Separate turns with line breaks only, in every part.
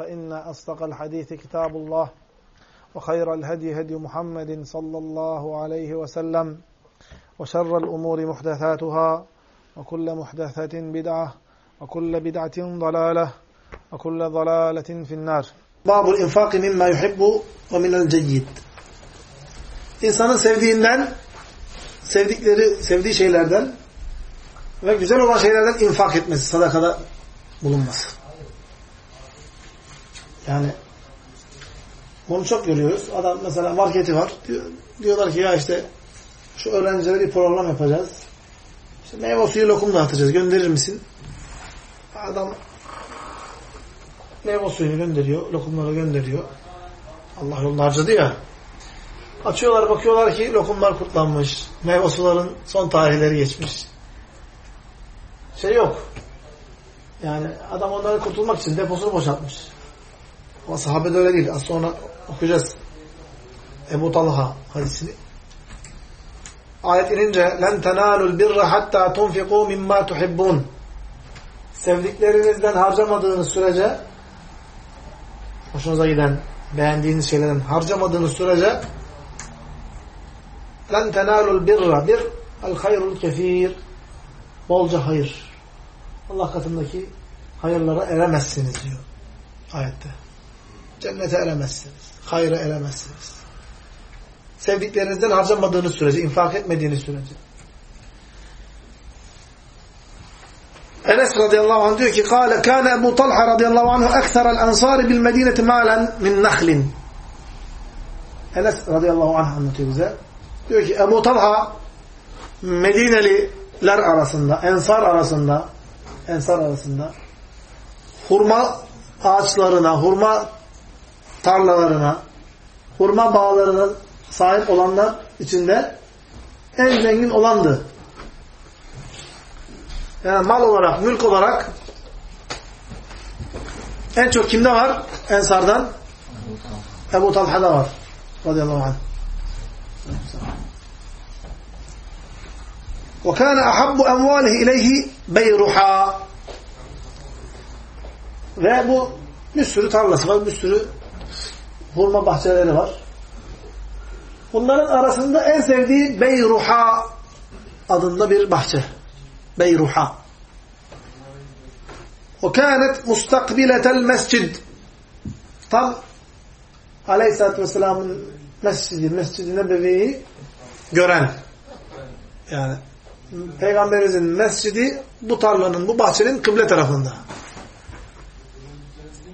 فإن أصدق الحديث كتاب الله وخير الهدي هدي محمد صلى الله عليه وسلم وشر الأمور محدثاتها وكل محدثة بدعة وكل بدعة ضلالة وكل ضلالة في النار
باب الإنفاق مما يحب ومن الجيد İnsanın sevdiğinden, sevdikleri, sevdiği şeylerden ve güzel olan şeylerden infak etmesi, sadakada bulunması. Yani bunu çok görüyoruz. Adam mesela marketi var. Diyor, diyorlar ki ya işte şu öğrencilere bir program yapacağız. İşte meyve suyu lokum dağıtacağız. Gönderir misin? Adam meyve suyunu gönderiyor. Lokumları gönderiyor. Allah yolunu harcadı ya. Açıyorlar bakıyorlar ki lokumlar kurtlanmış. Meyve suların son tarihleri geçmiş. Şey yok. Yani adam onları kurtulmak için deposunu boşaltmış. Ama sahabe de öyle değil. Az sonra okuyacağız. Ebu Talha hadisini. Ayet inince لَنْ تَنَالُوا الْبِرَّ حَتَّى تُنْفِقُوا مِمَّا تُحِبُّونَ Sevdiklerinizden harcamadığınız sürece hoşunuza giden, beğendiğiniz şeylerden harcamadığınız sürece لَنْ تَنَالُوا الْبِرَّ Bir, el-hayrul kefir bolca hayır. Allah katındaki hayırlara eremezsiniz diyor ayette. Cennete eremezsiniz. Hayra eremezsiniz. Sevdiklerinizden harcamadığınız sürece, infak etmediğiniz sürece. Enes radıyallahu anh diyor ki قال كان Ebu Talha radıyallahu anh أكثر الأنصار بالمدينة مالا من نخل Enes radıyallahu anh anlatıyor bize. Diyor ki Ebu Talha Medineliler arasında, Ensar arasında Ensar arasında hurma ağaçlarına, hurma tarlalarına, hurma bağlarına sahip olanlar içinde en zengin olandı. Yani mal olarak, mülk olarak en çok kimde var? Ensardan Ebu Talha'da var. Radıyallahu anh. وكان أحب أمواله إليه بيرحا ve bu bir sürü tarlası var, bir sürü hurma bahçeleri var. Bunların arasında en sevdiği Beyruha adında bir bahçe. Beyruha. O kânet mustakbiletel mescid. Tam Aleyhisselatü Vesselam'ın mescidi, Mescid-i Nebevi'yi gören. Yani Peygamberimizin mescidi bu tarlanın, bu bahçenin kıble tarafında.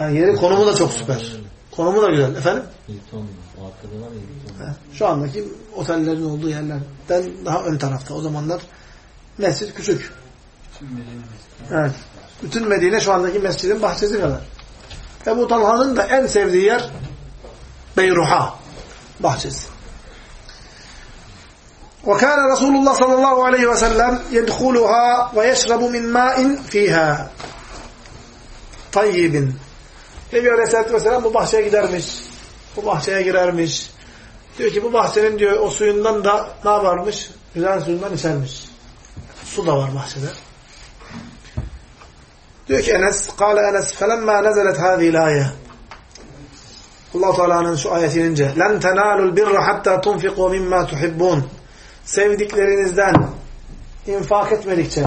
Yani yeri konumu da çok süper. Konumu da güzel. Efendim?
Hilton. O arkada var ya Hilton.
Şu andaki otellerin olduğu yerlerden daha ön tarafta. O zamanlar mescid küçük. Evet. Bütün Medine şu andaki mescidin bahçesi kadar. Ebu Talha'nın da en sevdiği yer Beyruha bahçesi. وكان رسول الله صلى الله عليه وسلم يدخلها ويشرب من ماء فيها طيب Nebi Aleyhisselatü Vesselam bu bahçeye gidermiş. Bu bahçeye girermiş. Diyor ki bu bahçenin diyor o suyundan da ne yaparmış? Güzel suyundan içermiş. Su da var bahçede. Diyor ki Enes, kâle Enes, felemma nezelet hâzî lâye. Allah-u Teala'nın şu ayeti inince لَنْ تَنَالُوا الْبِرَّ حَتَّى تُنْفِقُوا مِمَّا تُحِبُّونَ Sevdiklerinizden infak etmedikçe,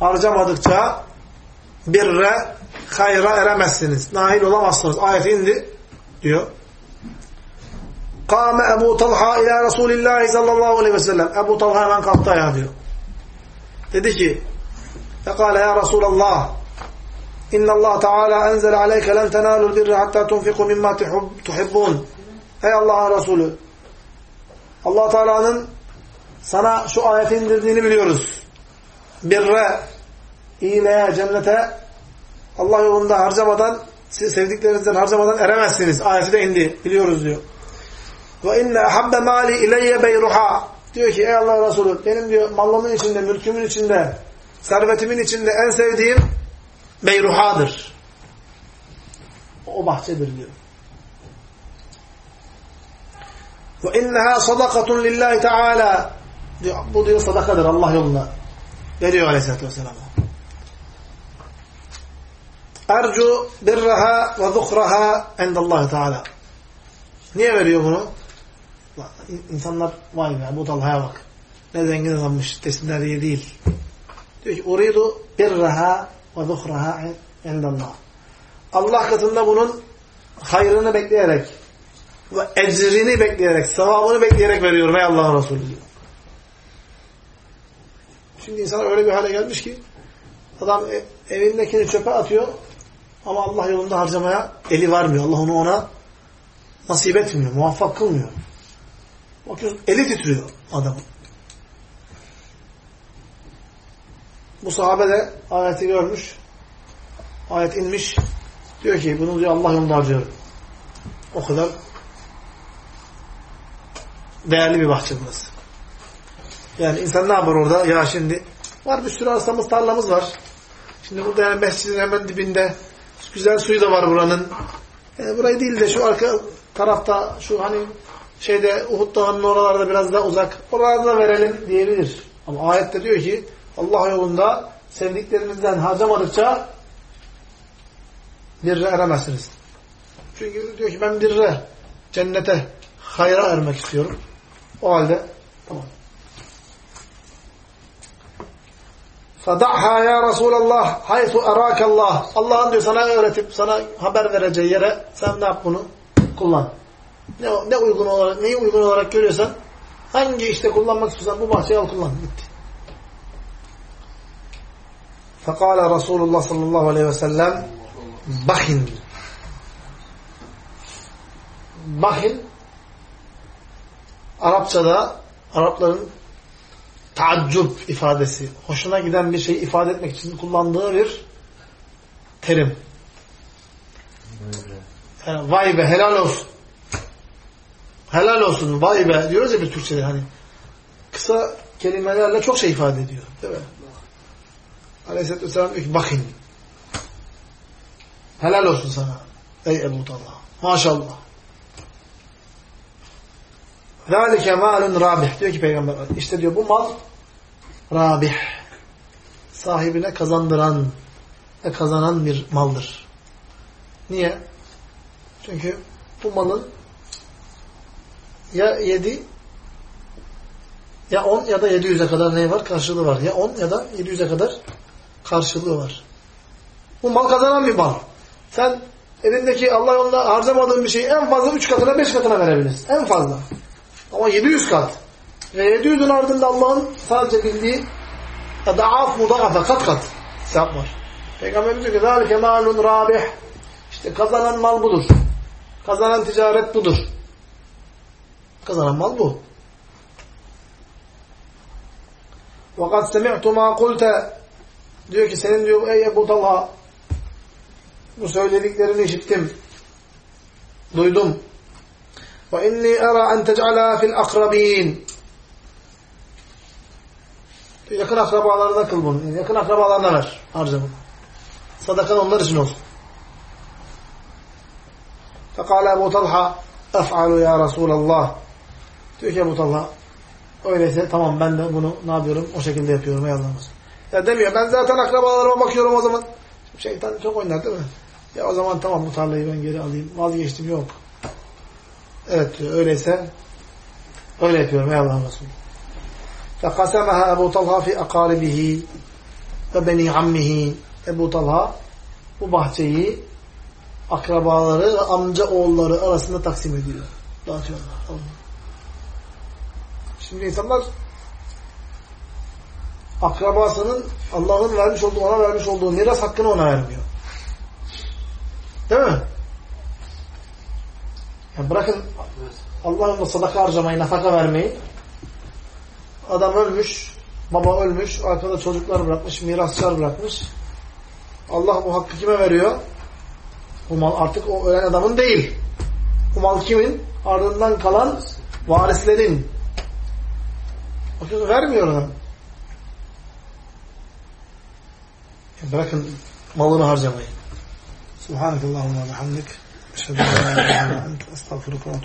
harcamadıkça birre, hayra eremezsiniz. Nail olamazsınız. Ayet indi diyor. Kâme Ebu Talha ila Resulillahi sallallahu aleyhi ve sellem. Ebu Talha hemen kalktı ayağa diyor. Dedi ki Fekale ya Resulallah İnna Allah enzele aleyke len tenalul birri hatta tunfiku mimma tuhibbun. Ey Allah'ın Resulü Allah Teala'nın sana şu ayeti indirdiğini biliyoruz. Birre, iyiliğe, cennete Allah yolunda harcamadan, sevdiklerinizden harcamadan eremezsiniz. Ayeti de indi. Biliyoruz diyor. Ve inne habbe mali ileyye beyruha. Diyor ki ey Allah Resulü benim diyor malımın içinde, mülkümün içinde, servetimin içinde en sevdiğim beyruhadır. O bahçedir diyor. Ve inneha sadakatun lillahi teala. Bu diyor sadakadır Allah yolunda. Veriyor aleyhissalatü vesselam. Ercu birraha ve zukraha indallahi teala. Niye veriyor bunu? İnsanlar vay be bu Talha'ya bak. Ne zengin adammış desinler diye değil. Diyor ki uridu birraha ve zukraha indallah. Allah katında bunun hayrını bekleyerek ve ecrini bekleyerek, sevabını bekleyerek veriyorum ey Allah'ın Resulü diyor. Şimdi insan öyle bir hale gelmiş ki adam e, evindekini çöpe atıyor ama Allah yolunda harcamaya eli varmıyor. Allah onu ona nasip etmiyor, muvaffak kılmıyor. Bakıyorsun eli titriyor adamın. Bu sahabe de ayeti görmüş. Ayet inmiş. Diyor ki bunu diyor Allah yolunda harcıyorum. O kadar değerli bir bahçe burası. Yani insan ne yapar orada? Ya şimdi var bir sürü arsamız, tarlamız var. Şimdi burada yani mescidin hemen dibinde güzel suyu da var buranın. Yani burayı değil de şu arka tarafta şu hani şeyde Uhud Dağı'nın oralarda biraz daha uzak. Oralarda verelim diyebilir. Ama ayette diyor ki Allah yolunda sevdiklerinizden harcamadıkça birre eremezsiniz. Çünkü diyor ki ben birre, cennete, hayra ermek istiyorum. O halde tamam. فَدَعْهَا ya Resulallah haythu erakallah. Allah'ın diyor sana öğretip sana haber vereceği yere sen ne yap bunu? Kullan. Ne, ne uygun olarak, neyi uygun olarak görüyorsan hangi işte kullanmak istiyorsan bu bahçeyi al kullan. Bitti. فَقَالَ Resulullah sallallahu aleyhi ve sellem Bahin. Bahin Arapçada Arapların taaccub ifadesi, hoşuna giden bir şeyi ifade etmek için kullandığı bir terim. Vay be helal olsun. Helal olsun vay be diyoruz ya bir Türkçe'de hani. Kısa kelimelerle çok şey ifade ediyor. Değil mi? Aleyhisselatü Vesselam diyor ki bakın. Helal olsun sana. Ey Ebu Talha. Maşallah. ذَٰلِكَ مَالٌ rabih Diyor ki Peygamber işte diyor bu mal rabih. Sahibine kazandıran ve kazanan bir maldır. Niye? Çünkü bu malın ya yedi ya on ya da yedi yüze kadar ne var? Karşılığı var. Ya on ya da yedi yüze kadar karşılığı var. Bu mal kazanan bir mal. Sen elindeki Allah yolunda harcamadığın bir şeyi en fazla üç katına beş katına verebilirsin. En fazla. Ama 700 kat. Ve 700'ün ardında Allah'ın sadece bildiği daaf mudafa kat kat sevap var. Peygamberimiz diyor ki ذَٰلِكَ مَالٌ rabih İşte kazanan mal budur. Kazanan ticaret budur. Kazanan mal bu. وَقَدْ سَمِعْتُ مَا قُلْتَ Diyor ki senin diyor ey Ebu Talha bu söylediklerini işittim. Duydum. وَاِنِّي اَرَى اَنْ تَجْعَلَا فِي الْاَقْرَب۪ينَ Yakın akrabalarına kıl bunu. Yani yakın akrabalarına ver. Harca bunu. Sadakan onlar için olsun. فَقَالَ Ebu Talha اَفْعَلُ ya Resulallah Diyor ki Ebu Talha öyleyse tamam ben de bunu ne yapıyorum? O şekilde yapıyorum. Ey Allah'ım. Ya demiyor ben zaten akrabalarıma bakıyorum o zaman. Şeytan çok oynar değil mi? Ya o zaman tamam bu tarlayı ben geri alayım. Vazgeçtim yok. Evet diyor. Öyleyse öyle yapıyorum ey Allah'ın Resulü. فَقَسَمَهَا Ebu Talha fi akaribihi ve beni ammihi Ebu Talha bu bahçeyi akrabaları ve amca oğulları arasında taksim ediyor. Dağıtıyorlar. Allah. Şimdi insanlar akrabasının Allah'ın vermiş olduğu, ona vermiş olduğu miras hakkını ona vermiyor. Değil mi? Ya bırakın Allah'ın sadaka harcamayı, nafaka vermeyi. Adam ölmüş, baba ölmüş, arkada çocuklar bırakmış, mirasçılar bırakmış. Allah bu hakkı kime veriyor? Bu mal artık o ölen adamın değil. Bu mal kimin? Ardından kalan varislerin. Bakın vermiyor adam. Bırakın malını harcamayı. Subhanakallahumma ve hamdik. Eşhedü en la ilahe illa ente estağfiruke ve etûbü